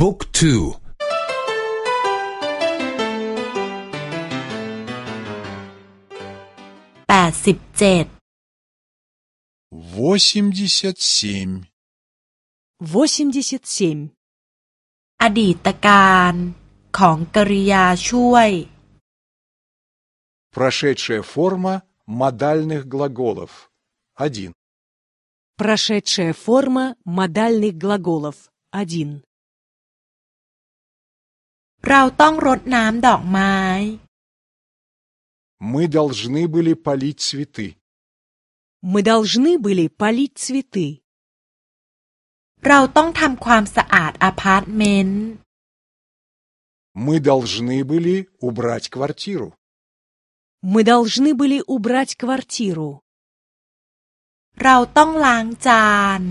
บุ๊กทู แปดสิบเจ็ด восемьдесят семь, восемьдесят семь อดีตการของกริยาช่วย прошедшая форма модальных глаголов. Один. Прошедшая форма модальных глаголов. Один. เราต้องรดน้ำดอกไม้ Мы должны были полить цветы. Мы должны были полить цветы. เราต้องทำความสะอาดอพาร์ตเมนต์ Мы должны были убрать квартиру. Мы должны были убрать квартиру. เราต้องล้างจาน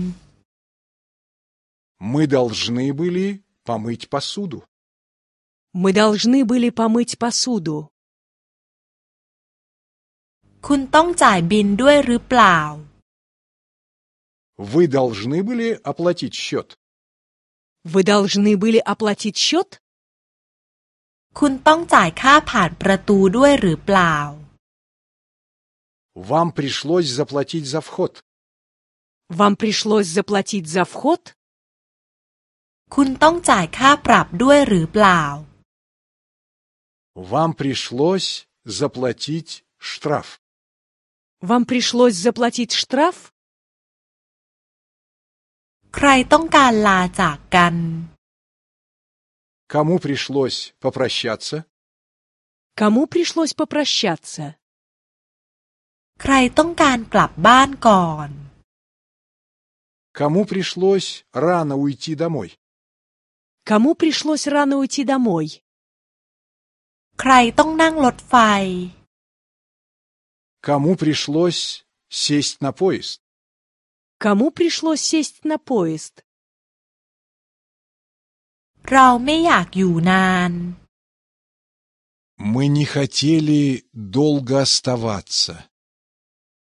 Мы должны были помыть посуду. Мы должны были помыть посуду. คุณต้องจ่ายบินด้วยหรือเปล่า Вы должны были оплатить счет. Вы должны были оплатить счет? คุณต้องจ่ายค่าผ่านประตูด้วยหรือเปล่า Вам пришлось заплатить за вход. Вам пришлось заплатить за вход? คุณต้องจ่ายค่าปรับด้วยหรือเปล่า Вам пришлось заплатить штраф. Вам пришлось заплатить штраф? ใครต้องการลาจากกัน Кому пришлось попрощаться? Кому пришлось попрощаться? ใครต้องการกลับบ้านก่อน Кому пришлось рано уйти домой? Кому пришлось рано уйти домой? ใครต้องนั่งรถไฟ Кому пришлось сесть на поезд? Кому пришлось сесть на поезд? เราไม่อยากอยู่นาน Мы не хотели долго оставаться.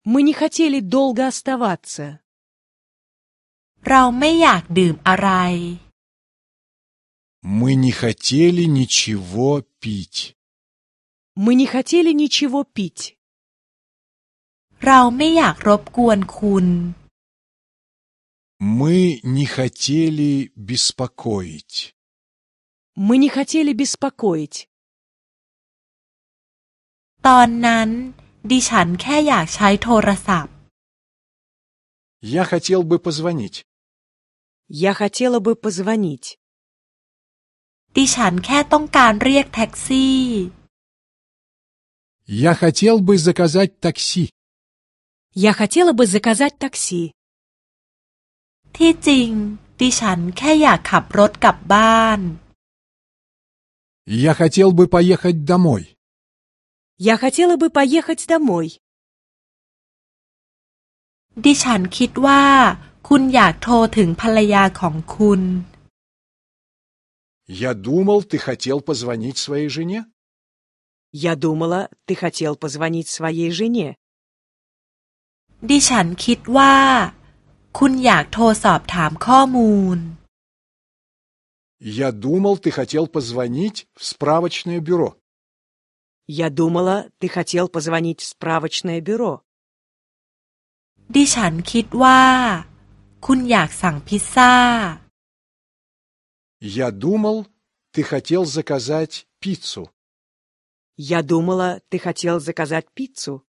Мы не хотели долго оставаться. เราไม่อยากดื่มอะไร Мы не хотели ничего пить. Мы не хотели ничего пить. เราไม่อยากรบกวนคุณ Мы не хотели беспокоить. Мы не хотели беспокоить. ตอนนั้น ดิฉันแค่อยากใช้โทรศัพท์ Я хотел бы позвонить. Я хотела бы позвонить. ดิฉันแค่ต้องการเรียกแท็กซี่ Я хотел бы заказать такси. Я хотела бы заказать такси. ที่จริง ดิฉันแค่อยากขับรถกลับบ้าน Я хотел бы поехать домой. Я хотела бы поехать домой. ดิฉันคิดว่า คุณอยากโทรถึงภรรยาของคุณ Я думал, ты хотел позвонить своей жене. Я думала, ты хотел позвонить своей жене. ดิฉันคิดว่า คุณอยากโทรสอบถามข้อมูล Я думал, ты хотел позвонить в справочное бюро. Я думала, ты хотел позвонить в справочное бюро. ดิฉันคิดว่า คุณอยากสั่งพิซซ่า Я думал, ты хотел заказать пиццу. Я думала, ты хотел заказать пиццу.